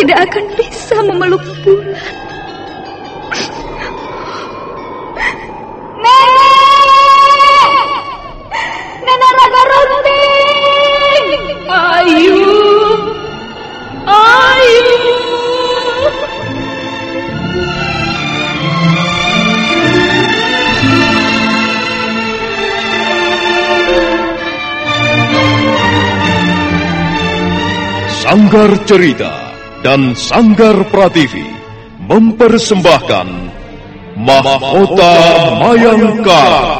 tidak akan bisa memeluk bulan. Sanggar Cerita dan Sanggar Prativi mempersembahkan Mahkota Mayangkara.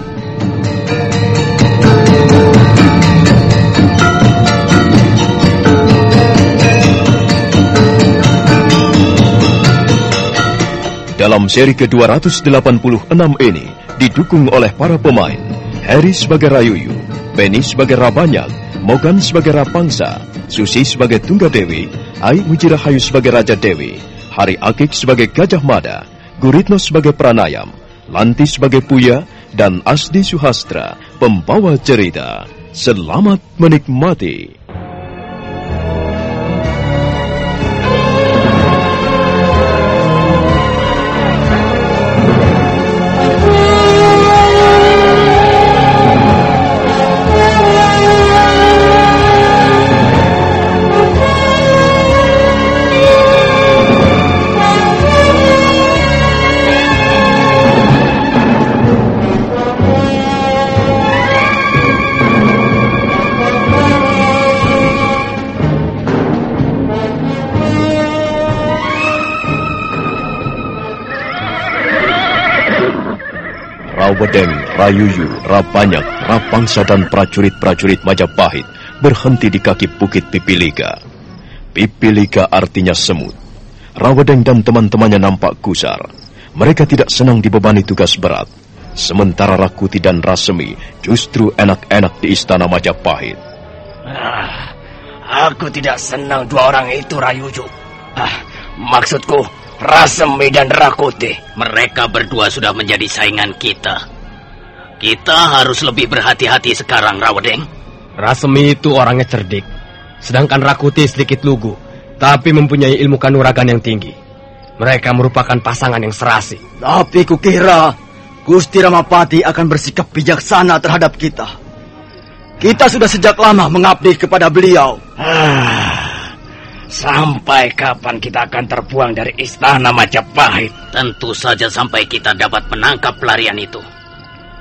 Dalam seri ke-286 ini, didukung oleh para pemain, Harry sebagai Rayuyu, Benny sebagai Rabanyak, Mogan sebagai Rapangsa, Susi sebagai Tunggadewi, Ai Mujirahayu sebagai Raja Dewi, Hari Akik sebagai Gajah Mada, Guritno sebagai Pranayam, Lanti sebagai Puya, dan Asdi Suhastra, pembawa cerita. Selamat menikmati. Rawedeng, Rayuyu, Rabanyak, Rapangsa dan prajurit-prajurit Majapahit berhenti di kaki bukit Pipilika. Pipilika artinya semut. Rawedeng dan teman-temannya nampak gusar. Mereka tidak senang dibebani tugas berat. Sementara Rakuti dan Rasemi justru enak-enak di istana Majapahit. Ah, aku tidak senang dua orang itu, Rayuju. Ah, maksudku, Rasemi dan Rakuti. Mereka berdua sudah menjadi saingan kita. Kita harus lebih berhati-hati sekarang, Rawedeng. Rasemi itu orangnya cerdik. Sedangkan Rakuti sedikit lugu, tapi mempunyai ilmu kanuragan yang tinggi. Mereka merupakan pasangan yang serasi. Tapi kukira Gusti Ramapati akan bersikap bijaksana terhadap kita. Kita sudah sejak lama mengabdi kepada beliau. Ah, Sampai kapan kita akan terbuang dari istana Majapahit? Tentu saja sampai kita dapat menangkap pelarian itu.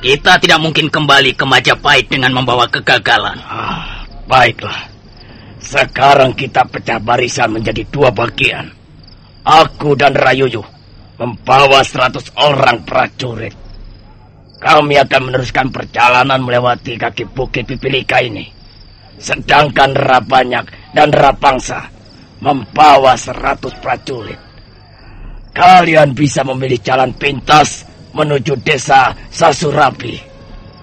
Kita tidak mungkin kembali ke Majapahit dengan membawa kegagalan. Ah, baiklah. Sekarang kita pecah barisan menjadi dua bagian. Aku dan Rayuyu membawa seratus orang prajurit. Kami akan meneruskan perjalanan melewati kaki bukit Pipilika ini. Sedangkan Rabanyak dan Rapangsa membawa seratus prajurit. Kalian bisa memilih jalan pintas menuju desa Sasurapi.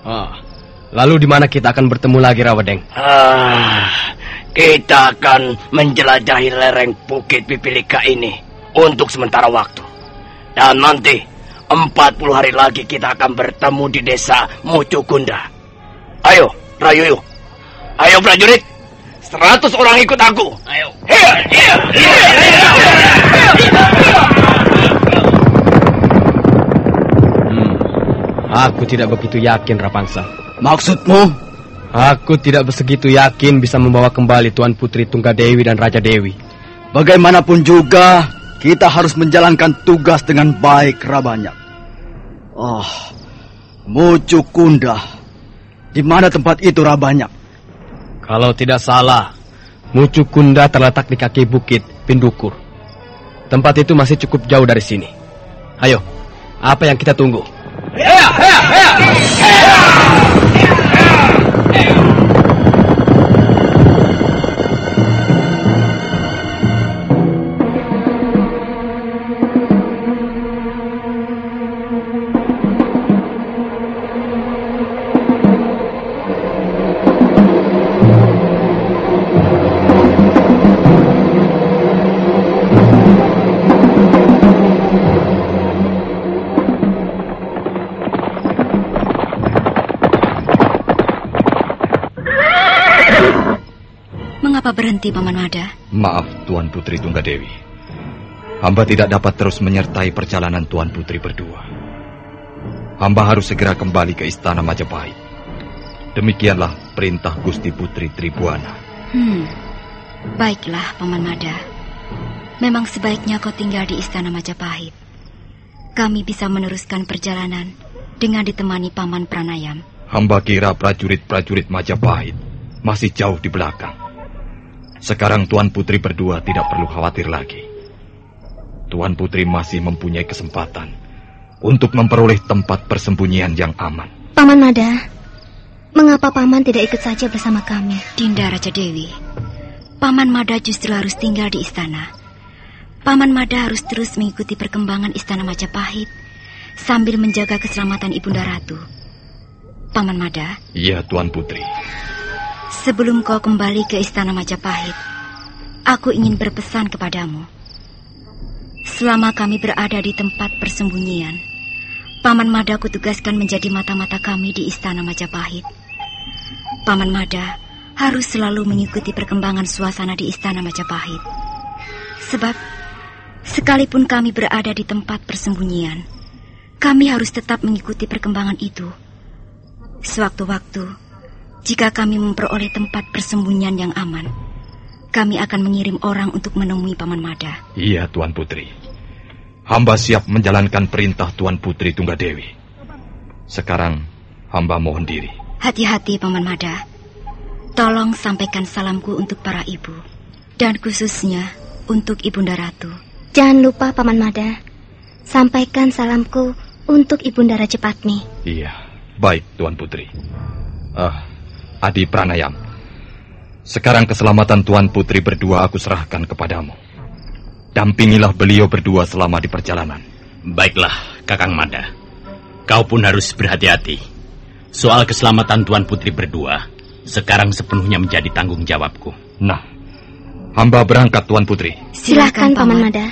Ah, lalu di mana kita akan bertemu lagi, Rawadeng? Ah, kita akan menjelajahi lereng Bukit Pipilika ini untuk sementara waktu. Dan nanti, 40 hari lagi kita akan bertemu di desa Mucukunda. Ayo, Rayuyu. Ayo prajurit, Seratus orang ikut aku. Ayo. Hiya, hiya, hiya, Hmm, aku tidak begitu yakin, Rapangsa. Maksudmu? Aku tidak begitu yakin bisa membawa kembali Tuan Putri Tunggadewi dan Raja Dewi. Bagaimanapun juga, kita harus menjalankan tugas dengan baik, Rabanyak. Oh, Mucukunda. Di mana tempat itu, Rabanyak? Kalau tidak salah, Mucukunda terletak di kaki bukit Pindukur. Tempat itu masih cukup jauh dari sini. Ayo, apa yang kita tunggu? 哎呀哎呀哎呀。哎呀哎呀哎呀哎呀 berhenti, Paman Mada? Maaf, Tuan Putri Tunggadewi. Hamba tidak dapat terus menyertai perjalanan Tuan Putri berdua. Hamba harus segera kembali ke Istana Majapahit. Demikianlah perintah Gusti Putri Tribuana. Hmm, baiklah, Paman Mada. Memang sebaiknya kau tinggal di Istana Majapahit. Kami bisa meneruskan perjalanan dengan ditemani Paman Pranayam. Hamba kira prajurit-prajurit Majapahit masih jauh di belakang. Sekarang Tuan Putri berdua tidak perlu khawatir lagi. Tuan Putri masih mempunyai kesempatan untuk memperoleh tempat persembunyian yang aman. Paman Mada, mengapa Paman tidak ikut saja bersama kami? Dinda Raja Dewi, Paman Mada justru harus tinggal di istana. Paman Mada harus terus mengikuti perkembangan istana Majapahit sambil menjaga keselamatan Ibunda Ratu. Paman Mada, Iya, Tuan Putri. Sebelum kau kembali ke istana Majapahit, aku ingin berpesan kepadamu. Selama kami berada di tempat persembunyian, Paman Mada kutugaskan menjadi mata-mata kami di istana Majapahit. Paman Mada harus selalu mengikuti perkembangan suasana di istana Majapahit. Sebab, sekalipun kami berada di tempat persembunyian, kami harus tetap mengikuti perkembangan itu. Sewaktu-waktu, jika kami memperoleh tempat persembunyian yang aman, kami akan mengirim orang untuk menemui Paman Mada. Iya, Tuan Putri. Hamba siap menjalankan perintah Tuan Putri Tunggadewi. Sekarang, hamba mohon diri. Hati-hati, Paman Mada. Tolong sampaikan salamku untuk para ibu. Dan khususnya untuk Ibunda Ratu. Jangan lupa Paman Mada, sampaikan salamku untuk Ibunda Raja Patmi. Iya, baik Tuan Putri. Ah, Adi Pranayam. Sekarang keselamatan Tuan Putri berdua aku serahkan kepadamu. Dampingilah beliau berdua selama di perjalanan. Baiklah, Kakang Mada. Kau pun harus berhati-hati. Soal keselamatan Tuan Putri berdua, sekarang sepenuhnya menjadi tanggung jawabku. Nah, hamba berangkat Tuan Putri. Silakan Paman Mada.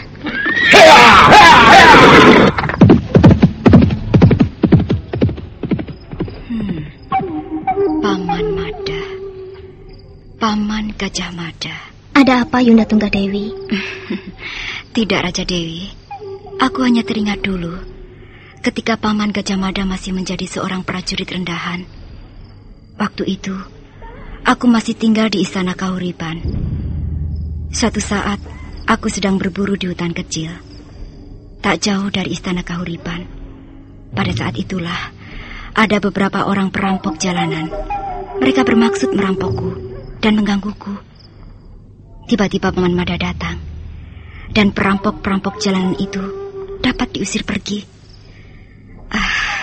Paman Gajah Mada. Ada apa Yunda Tunggadewi? Tidak Raja Dewi. Aku hanya teringat dulu ketika Paman Gajah Mada masih menjadi seorang prajurit rendahan. Waktu itu, aku masih tinggal di istana Kahuriban. Suatu saat, aku sedang berburu di hutan kecil. Tak jauh dari istana kahuripan. Pada saat itulah, ada beberapa orang perampok jalanan. Mereka bermaksud merampokku dan menggangguku. Tiba-tiba Paman Mada datang. Dan perampok-perampok jalanan itu dapat diusir pergi. Ah,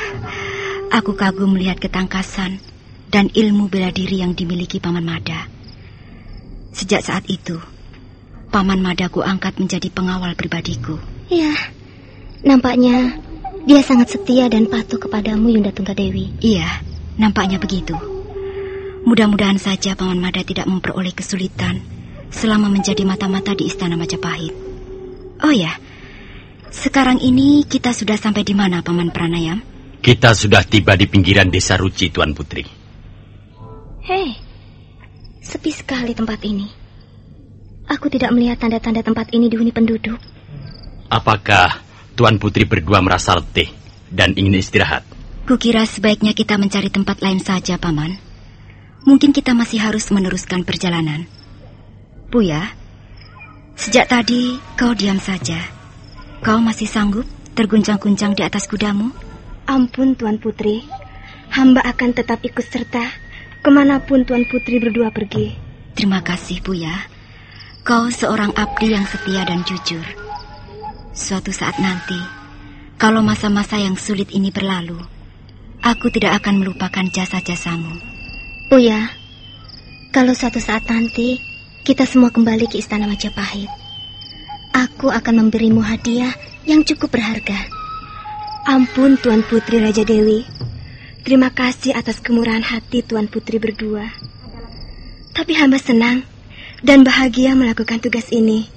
aku kagum melihat ketangkasan dan ilmu bela diri yang dimiliki Paman Mada. Sejak saat itu, Paman Madaku angkat menjadi pengawal pribadiku. Ya, nampaknya dia sangat setia dan patuh kepadamu, Yunda Tunggadewi. Iya, nampaknya begitu. Mudah-mudahan saja Paman Mada tidak memperoleh kesulitan selama menjadi mata-mata di Istana Majapahit. Oh ya, sekarang ini kita sudah sampai di mana, Paman Pranayam? Kita sudah tiba di pinggiran desa Ruci, Tuan Putri. Hei, sepi sekali tempat ini. Aku tidak melihat tanda-tanda tempat ini dihuni penduduk. Apakah Tuan Putri berdua merasa letih dan ingin istirahat? Kukira sebaiknya kita mencari tempat lain saja, Paman. Mungkin kita masih harus meneruskan perjalanan. Buya, sejak tadi kau diam saja. Kau masih sanggup terguncang-guncang di atas kudamu? Ampun, Tuan Putri. Hamba akan tetap ikut serta ke mana pun Tuan Putri berdua pergi. Terima kasih, Buya. Kau seorang abdi yang setia dan jujur. Suatu saat nanti, kalau masa-masa yang sulit ini berlalu, aku tidak akan melupakan jasa-jasamu. Oh ya, kalau suatu saat nanti kita semua kembali ke Istana Majapahit, aku akan memberimu hadiah yang cukup berharga. Ampun Tuan Putri Raja Dewi, terima kasih atas kemurahan hati Tuan Putri berdua. Tapi hamba senang dan bahagia melakukan tugas ini.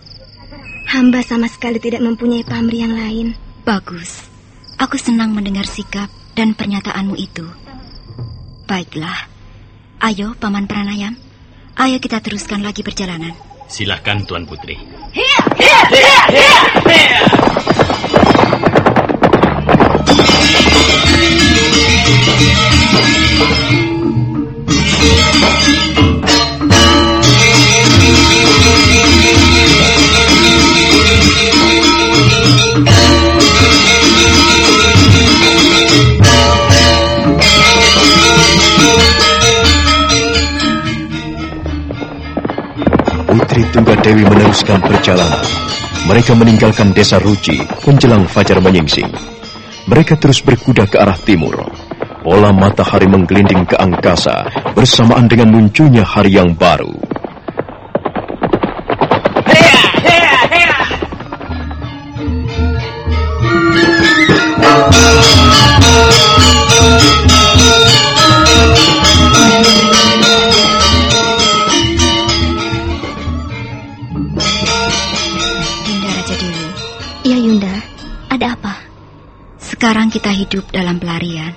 Hamba sama sekali tidak mempunyai pamrih yang lain. Bagus. Aku senang mendengar sikap dan pernyataanmu itu. Baiklah. Ayo, Paman Pranayam. Ayo kita teruskan lagi perjalanan. Silahkan, Tuan Putri. Hiya, hiya, hiya, hiya, hiya. Putri meneruskan perjalanan. Mereka meninggalkan desa Ruci menjelang fajar menyingsing. Mereka terus berkuda ke arah timur. Pola matahari menggelinding ke angkasa bersamaan dengan munculnya hari yang baru. Apa? sekarang kita hidup dalam pelarian.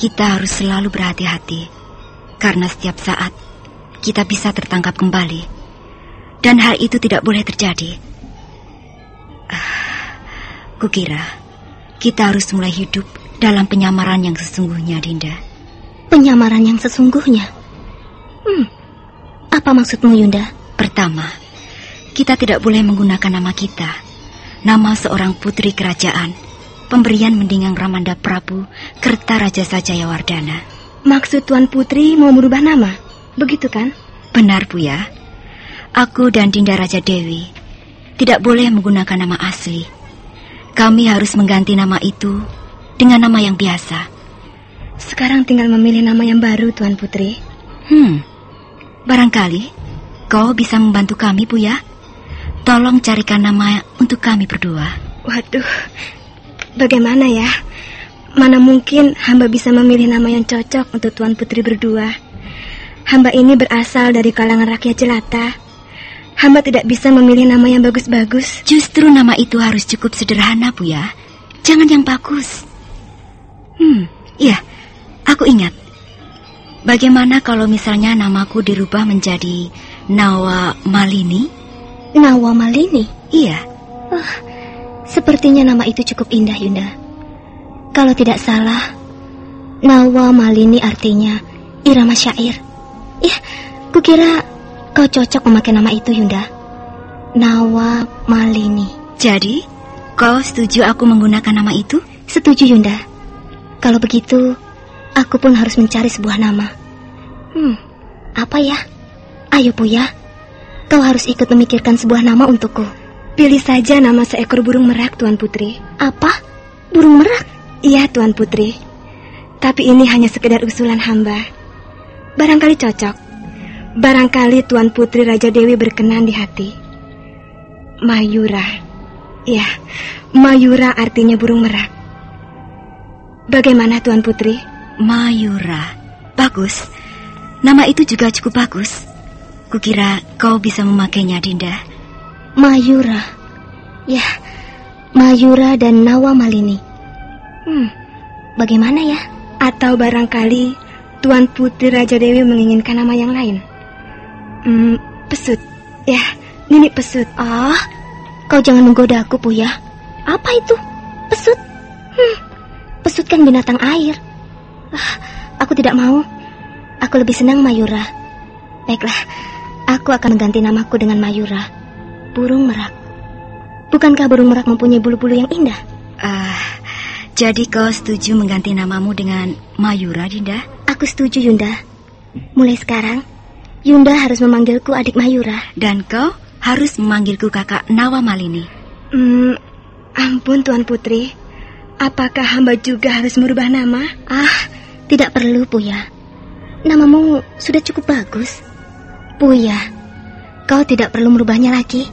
Kita harus selalu berhati-hati. Karena setiap saat kita bisa tertangkap kembali. Dan hal itu tidak boleh terjadi. Ah, Kukira kita harus mulai hidup dalam penyamaran yang sesungguhnya, Dinda. Penyamaran yang sesungguhnya. Hmm, apa maksudmu Yunda? Pertama, kita tidak boleh menggunakan nama kita, nama seorang putri kerajaan, pemberian mendingang Ramanda Prabu Kertaraja Sajayawardana. Maksud Tuan Putri mau merubah nama, begitu kan? Benar, Bu ya. Aku dan Dinda Raja Dewi tidak boleh menggunakan nama asli. Kami harus mengganti nama itu dengan nama yang biasa. Sekarang tinggal memilih nama yang baru Tuan Putri. Hmm, barangkali kau bisa membantu kami, Bu ya. Tolong carikan nama untuk kami berdua. Waduh, bagaimana ya? Mana mungkin hamba bisa memilih nama yang cocok untuk Tuan Putri berdua. Hamba ini berasal dari kalangan rakyat jelata. Hamba tidak bisa memilih nama yang bagus-bagus. Justru nama itu harus cukup sederhana, Bu ya. Jangan yang bagus. Hmm, iya, aku ingat. Bagaimana kalau misalnya namaku dirubah menjadi Nawa Malini? Nawa Malini. Iya, Oh, sepertinya nama itu cukup indah, Yunda. Kalau tidak salah, Nawa Malini artinya irama syair. Ya, kukira kau cocok memakai nama itu, Yunda. Nawa Malini. Jadi, kau setuju aku menggunakan nama itu? Setuju, Yunda. Kalau begitu, aku pun harus mencari sebuah nama. Hmm, apa ya? Ayo, Puya. Kau harus ikut memikirkan sebuah nama untukku. Pilih saja nama seekor burung merak, Tuan Putri. Apa? Burung merak? Iya, Tuan Putri. Tapi ini hanya sekedar usulan hamba. Barangkali cocok. Barangkali Tuan Putri Raja Dewi berkenan di hati. Mayura. Ya, Mayura artinya burung merak. Bagaimana Tuan Putri? Mayura. Bagus. Nama itu juga cukup bagus. Kukira kau bisa memakainya, Dinda. Mayura. Ya, Mayura dan Nawa Malini. Hmm, bagaimana ya? Atau barangkali Tuan Putri Raja Dewi menginginkan nama yang lain? Hmm, pesut. Ya, Nini pesut. Ah, kau jangan menggoda aku, Puya. Apa itu? Pesut? Hmm, pesut kan binatang air. Ah, aku tidak mau. Aku lebih senang Mayura. Baiklah, aku akan mengganti namaku dengan Mayura. Burung merak. Bukankah burung merak mempunyai bulu-bulu yang indah? Ah, jadi kau setuju mengganti namamu dengan Mayura, Dinda? Aku setuju, Yunda. Mulai sekarang, Yunda harus memanggilku adik Mayura. Dan kau harus memanggilku kakak Nawa Malini. Hmm, ampun Tuan Putri. Apakah hamba juga harus merubah nama? Ah, tidak perlu, Puya. Namamu sudah cukup bagus. Puya, kau tidak perlu merubahnya lagi.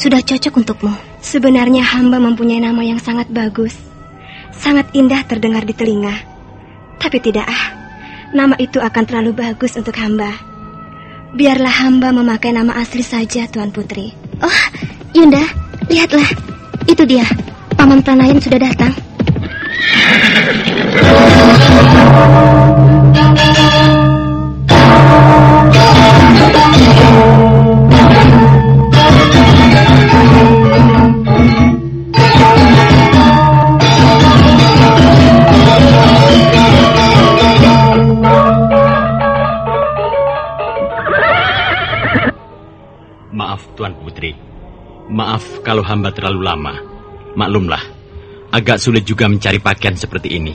Sudah cocok untukmu. Sebenarnya hamba mempunyai nama yang sangat bagus. Sangat indah terdengar di telinga. Tapi tidak ah, nama itu akan terlalu bagus untuk hamba. Biarlah hamba memakai nama asli saja, Tuan Putri. Oh, Yunda, lihatlah. Itu dia. Paman Pranayam sudah datang. Maaf Tuan Putri. Maaf kalau hamba terlalu lama. Maklumlah, agak sulit juga mencari pakaian seperti ini.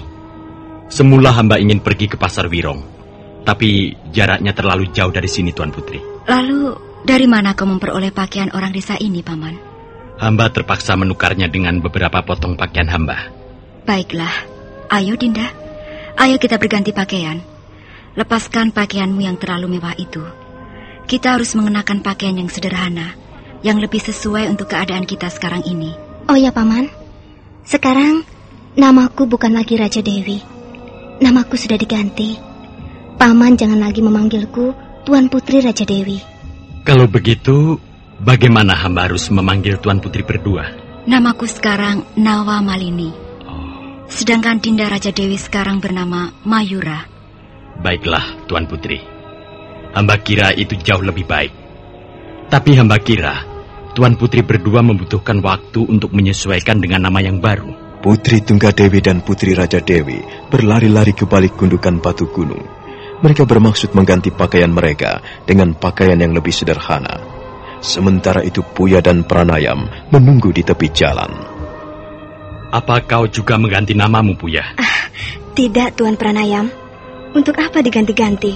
Semula hamba ingin pergi ke pasar Wirong, tapi jaraknya terlalu jauh dari sini Tuan Putri. Lalu, dari mana kau memperoleh pakaian orang desa ini, Paman? Hamba terpaksa menukarnya dengan beberapa potong pakaian hamba. Baiklah, ayo Dinda. Ayo kita berganti pakaian. Lepaskan pakaianmu yang terlalu mewah itu. Kita harus mengenakan pakaian yang sederhana, yang lebih sesuai untuk keadaan kita sekarang ini. Oh ya, Paman. Sekarang namaku bukan lagi Raja Dewi. Namaku sudah diganti. Paman jangan lagi memanggilku Tuan Putri Raja Dewi. Kalau begitu, bagaimana hamba harus memanggil Tuan Putri berdua? Namaku sekarang Nawa Malini. Sedangkan Dinda Raja Dewi sekarang bernama Mayura. Baiklah, Tuan Putri. Hamba kira itu jauh lebih baik. Tapi hamba kira Tuan Putri berdua membutuhkan waktu untuk menyesuaikan dengan nama yang baru. Putri Tunggadewi dan Putri Raja Dewi berlari-lari ke balik gundukan batu gunung. Mereka bermaksud mengganti pakaian mereka dengan pakaian yang lebih sederhana. Sementara itu Puya dan Pranayam menunggu di tepi jalan. Apa kau juga mengganti namamu, Puya? Ah, tidak, Tuan Pranayam. Untuk apa diganti-ganti?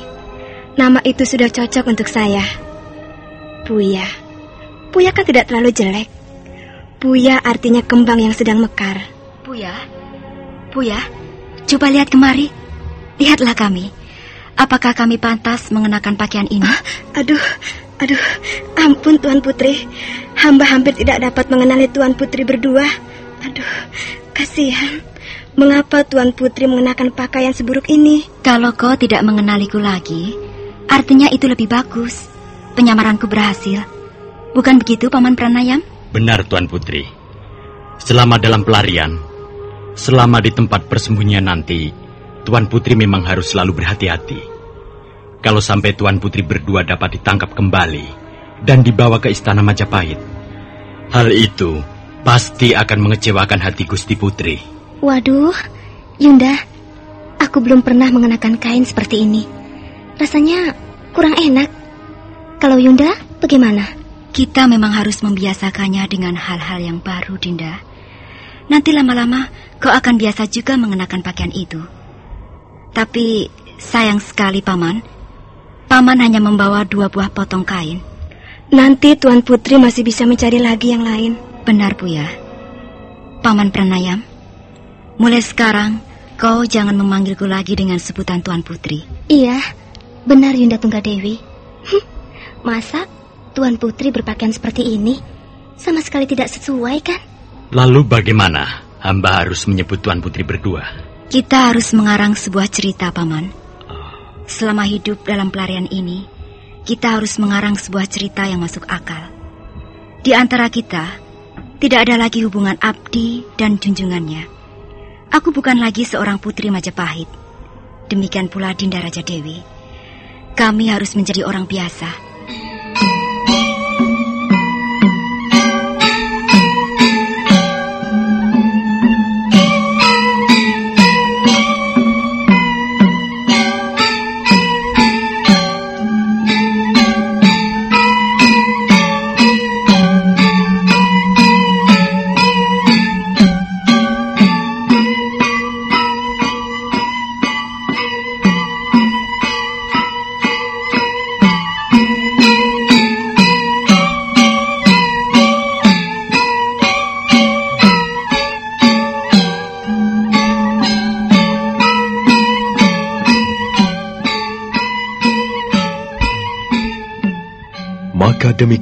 Nama itu sudah cocok untuk saya. Puya. Puya kan tidak terlalu jelek. Puya artinya kembang yang sedang mekar. Puya, Puya, coba lihat kemari. Lihatlah kami. Apakah kami pantas mengenakan pakaian ini? Ah, aduh, aduh, ampun Tuan Putri. Hamba hampir tidak dapat mengenali Tuan Putri berdua. Aduh, kasihan. Mengapa Tuan Putri mengenakan pakaian seburuk ini? Kalau kau tidak mengenaliku lagi, artinya itu lebih bagus. Penyamaranku berhasil. Bukan begitu, Paman Pranayam? Benar, Tuan Putri. Selama dalam pelarian, selama di tempat persembunyian nanti, Tuan Putri memang harus selalu berhati-hati. Kalau sampai Tuan Putri berdua dapat ditangkap kembali dan dibawa ke istana Majapahit, hal itu pasti akan mengecewakan hati Gusti Putri. Waduh, Yunda, aku belum pernah mengenakan kain seperti ini. Rasanya kurang enak. Kalau Yunda, bagaimana? Kita memang harus membiasakannya dengan hal-hal yang baru, Dinda. Nanti lama-lama kau akan biasa juga mengenakan pakaian itu. Tapi sayang sekali, Paman. Paman hanya membawa dua buah potong kain. Nanti Tuan Putri masih bisa mencari lagi yang lain. Benar, Bu ya. Paman Pranayam, mulai sekarang kau jangan memanggilku lagi dengan sebutan Tuan Putri. Iya, benar Yunda Tunggadewi. Masa Tuan Putri berpakaian seperti ini sama sekali tidak sesuai kan? Lalu bagaimana hamba harus menyebut Tuan Putri berdua? Kita harus mengarang sebuah cerita, Paman. Selama hidup dalam pelarian ini, kita harus mengarang sebuah cerita yang masuk akal. Di antara kita, tidak ada lagi hubungan abdi dan junjungannya. Aku bukan lagi seorang putri Majapahit. Demikian pula Dinda Raja Dewi. Kami harus menjadi orang biasa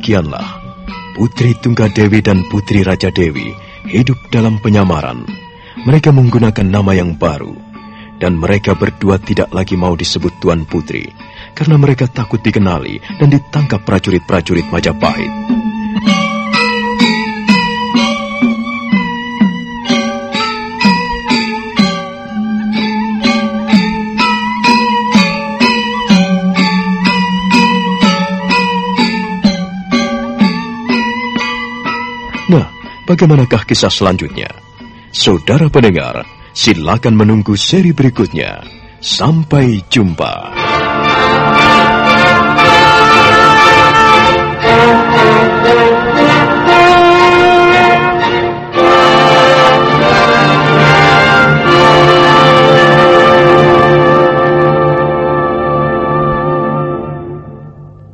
demikianlah, Putri Tunggadewi dan Putri Raja Dewi hidup dalam penyamaran. Mereka menggunakan nama yang baru, dan mereka berdua tidak lagi mau disebut Tuan Putri, karena mereka takut dikenali dan ditangkap prajurit-prajurit Majapahit. Bagaimanakah kisah selanjutnya? Saudara pendengar, silakan menunggu seri berikutnya. Sampai jumpa.